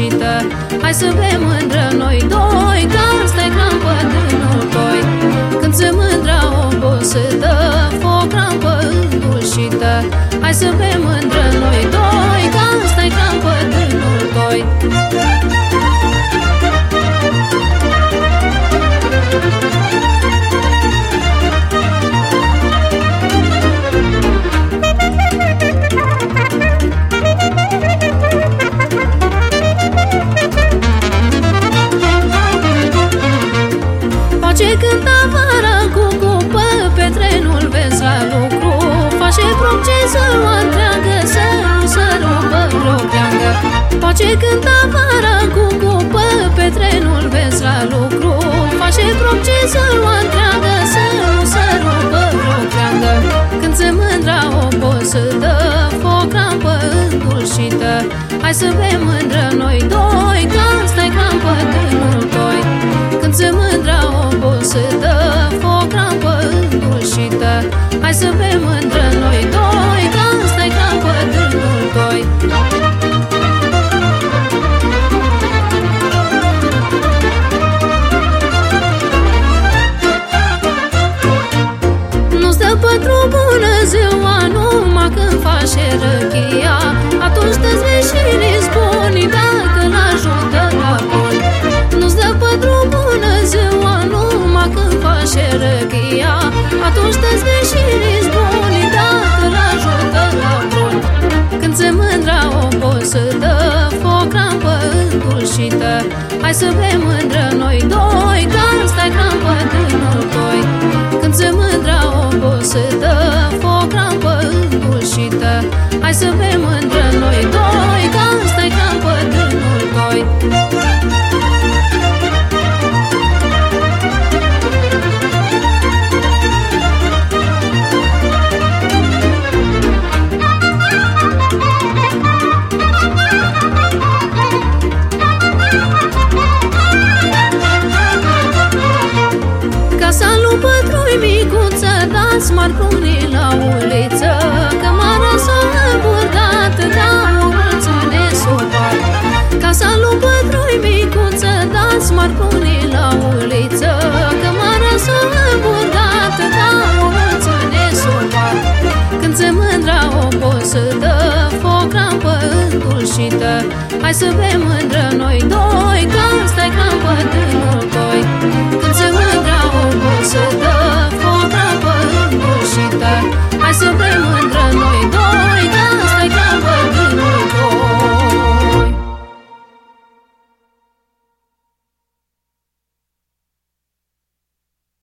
îndulșită Hai să bem mândră noi doi Că asta e crampă dânul toi Când se mândra obosă Dă foc rampă îndulșită Hai să bem mândră noi doi Că asta e crampă dânul toi rupă vreo creangă Face cânta vara cu cupă Pe trenul vezi la lucru. Face ce să o întreagă Să nu să rupă vreo creangă Când se mândra obosă Dă foc rampă îndulșită Hai să bem mândră noi doi Că asta-i crampă tânul toi Când se mândra obosă Dă foc rampă îndulșită Hai să bem mândră noi doi Hai să bem mândră noi doi Că asta-i crampă tânăr toi Când se mândra obosă Dă foc rampă îndulșită Hai să bem mândră Dați m-ar pune la uliță Că m-a răsut burdată Da o mulțime supăr Casa lui pătrui micuță Dați m-ar pune la uliță Că m-a răsut burdată Da o mulțime supăr Când se mândra obosă Dă foc rampă îndulșită Hai să bem mândră noi doi Că asta-i crampă tânăr toi Când se mândra obosă